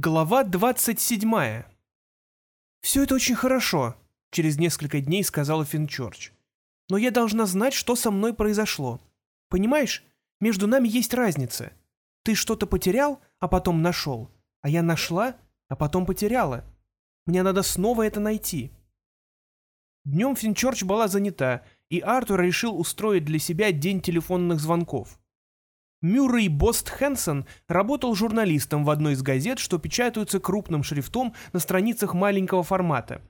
Глава 27. «Все это очень хорошо», — через несколько дней сказала Финчорч. «Но я должна знать, что со мной произошло. Понимаешь, между нами есть разница. Ты что-то потерял, а потом нашел. А я нашла, а потом потеряла. Мне надо снова это найти». Днем Финчорч была занята, и Артур решил устроить для себя день телефонных звонков. Мюррей Бост Хэнсон работал журналистом в одной из газет, что печатаются крупным шрифтом на страницах маленького формата.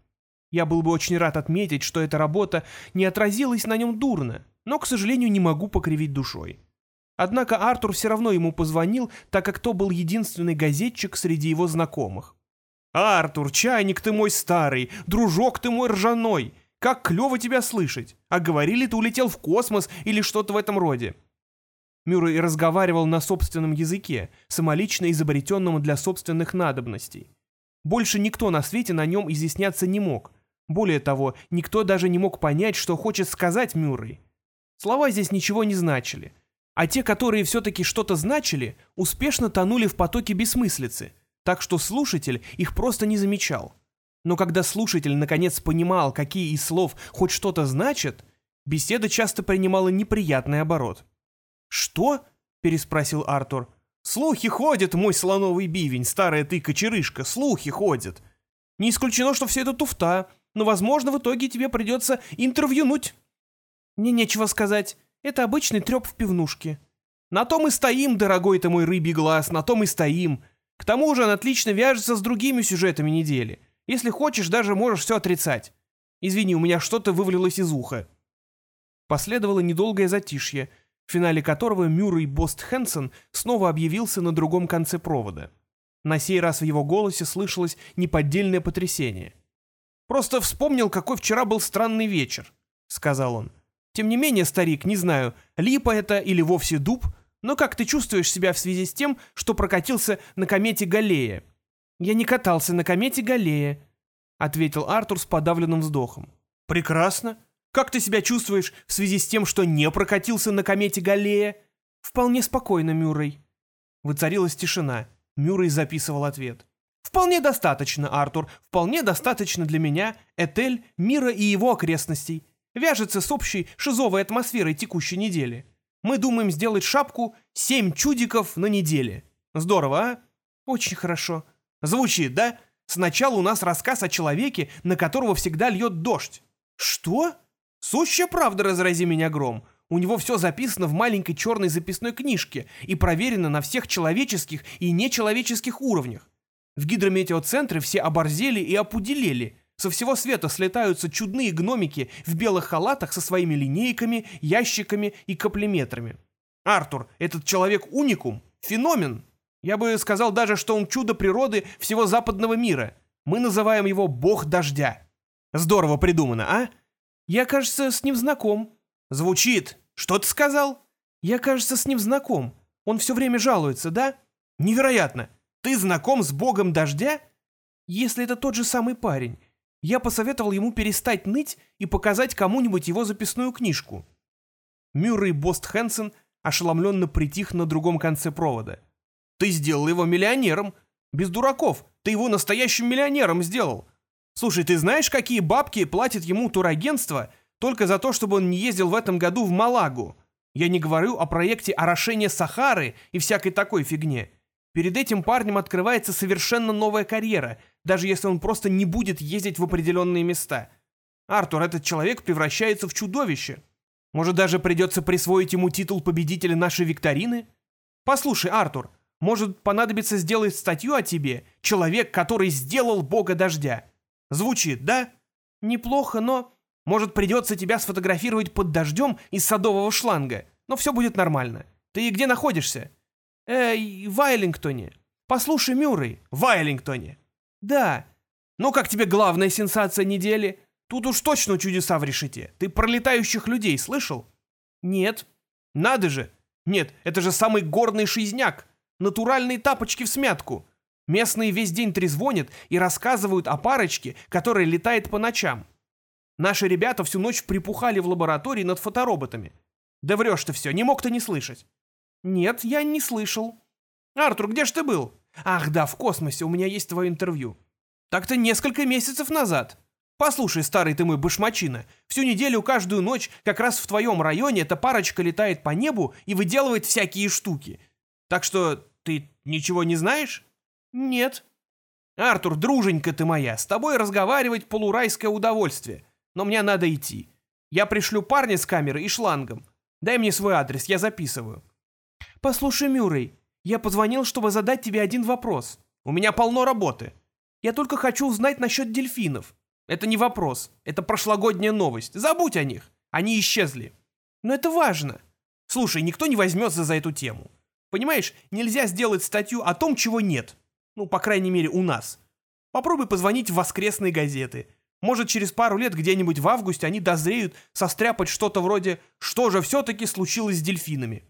Я был бы очень рад отметить, что эта работа не отразилась на нем дурно, но, к сожалению, не могу покривить душой. Однако Артур все равно ему позвонил, так как то был единственный газетчик среди его знакомых. «Артур, чайник ты мой старый, дружок ты мой ржаной! Как клево тебя слышать! А говорили, ты улетел в космос или что-то в этом роде. Мюррей разговаривал на собственном языке, самолично изобретенном для собственных надобностей. Больше никто на свете на нем изъясняться не мог. Более того, никто даже не мог понять, что хочет сказать Мюррей. Слова здесь ничего не значили. А те, которые все-таки что-то значили, успешно тонули в потоке бессмыслицы, так что слушатель их просто не замечал. Но когда слушатель наконец понимал, какие из слов хоть что-то значат, беседа часто принимала неприятный оборот. «Что?» — переспросил Артур. «Слухи ходят, мой слоновый бивень, старая ты кочерышка, слухи ходят. Не исключено, что все это туфта, но, возможно, в итоге тебе придется интервьюнуть». «Мне нечего сказать. Это обычный треп в пивнушке». «На том и стоим, дорогой ты мой рыбий глаз, на том и стоим. К тому же он отлично вяжется с другими сюжетами недели. Если хочешь, даже можешь все отрицать. Извини, у меня что-то вывалилось из уха». Последовало недолгое затишье — в финале которого Мюррей Бост Хэнсон снова объявился на другом конце провода. На сей раз в его голосе слышалось неподдельное потрясение. «Просто вспомнил, какой вчера был странный вечер», — сказал он. «Тем не менее, старик, не знаю, липа это или вовсе дуб, но как ты чувствуешь себя в связи с тем, что прокатился на комете Галлея?» «Я не катался на комете Галлея», — ответил Артур с подавленным вздохом. «Прекрасно. Как ты себя чувствуешь в связи с тем, что не прокатился на комете Галлея?» «Вполне спокойно, Мюррей». Воцарилась тишина. Мюррей записывал ответ. «Вполне достаточно, Артур, вполне достаточно для меня, Этель, мира и его окрестностей. Вяжется с общей шизовой атмосферой текущей недели. Мы думаем сделать шапку «Семь чудиков на неделе». Здорово, а? Очень хорошо. Звучит, да? Сначала у нас рассказ о человеке, на которого всегда льет дождь. Что? Сущая правда, разрази меня гром. У него все записано в маленькой черной записной книжке и проверено на всех человеческих и нечеловеческих уровнях. В гидрометеоцентре все оборзели и опуделели. Со всего света слетаются чудные гномики в белых халатах со своими линейками, ящиками и каплеметрами. Артур, этот человек уникум, феномен. Я бы сказал даже, что он чудо природы всего западного мира. Мы называем его бог дождя. Здорово придумано, а? «Я, кажется, с ним знаком». «Звучит. Что ты сказал?» «Я, кажется, с ним знаком. Он все время жалуется, да?» «Невероятно. Ты знаком с богом дождя?» «Если это тот же самый парень. Я посоветовал ему перестать ныть и показать кому-нибудь его записную книжку». Мюррей Бост Хэнсон ошеломленно притих на другом конце провода. «Ты сделал его миллионером. Без дураков. Ты его настоящим миллионером сделал. Слушай, ты знаешь, какие бабки платит ему турагентство только за то, чтобы он не ездил в этом году в Малагу? Я не говорю о проекте орошения Сахары и всякой такой фигне. Перед этим парнем открывается совершенно новая карьера, даже если он просто не будет ездить в определенные места. Артур, этот человек превращается в чудовище. Может, даже придется присвоить ему титул победителя нашей викторины? Послушай, Артур, может понадобится сделать статью о тебе, человек, который сделал бога дождя. Звучит, да? Неплохо, но... Может, придется тебя сфотографировать под дождем из садового шланга. Но все будет нормально. Ты где находишься? Эй, в Айлингтоне. Послушай, Мюррей, в Айлингтоне. Да. Ну, как тебе главная сенсация недели? Тут уж точно чудеса в решете. Ты про летающих людей слышал? Нет. Надо же. Нет, это же самый горный шизняк. Натуральные тапочки в смятку. Местные весь день трезвонят и рассказывают о парочке, которая летает по ночам. Наши ребята всю ночь припухали в лаборатории над фотороботами. Да врешь ты все, не мог ты не слышать. Нет, я не слышал. Артур, где ж ты был? Ах да, в космосе, у меня есть твое интервью. Так-то несколько месяцев назад. Послушай, старый ты мой башмачина, всю неделю, каждую ночь, как раз в твоем районе эта парочка летает по небу и выделывает всякие штуки. Так что ты ничего не знаешь? Нет. Артур, друженька ты моя, с тобой разговаривать полурайское удовольствие. Но мне надо идти. Я пришлю парня с камерой и шлангом. Дай мне свой адрес, я записываю. Послушай, Мюррей, я позвонил, чтобы задать тебе один вопрос. У меня полно работы. Я только хочу узнать насчет дельфинов. Это не вопрос, это прошлогодняя новость. Забудь о них. Они исчезли. Но это важно. Слушай, никто не возьмется за эту тему. Понимаешь, нельзя сделать статью о том, чего нет. Ну, по крайней мере, у нас. Попробуй позвонить в воскресные газеты. Может, через пару лет где-нибудь в августе они дозреют состряпать что-то вроде «Что же все-таки случилось с дельфинами?»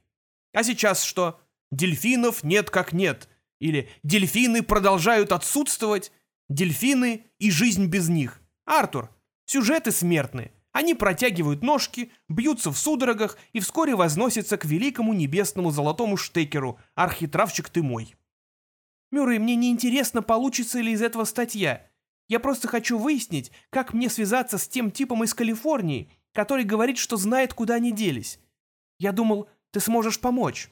А сейчас что? Дельфинов нет как нет. Или «Дельфины продолжают отсутствовать. Дельфины и жизнь без них». Артур, сюжеты смертны. Они протягивают ножки, бьются в судорогах и вскоре возносятся к великому небесному золотому штекеру «Архитравчик ты мой». Мюррей, мне не интересно, получится ли из этого статья. Я просто хочу выяснить, как мне связаться с тем типом из Калифорнии, который говорит, что знает, куда они делись. Я думал, ты сможешь помочь.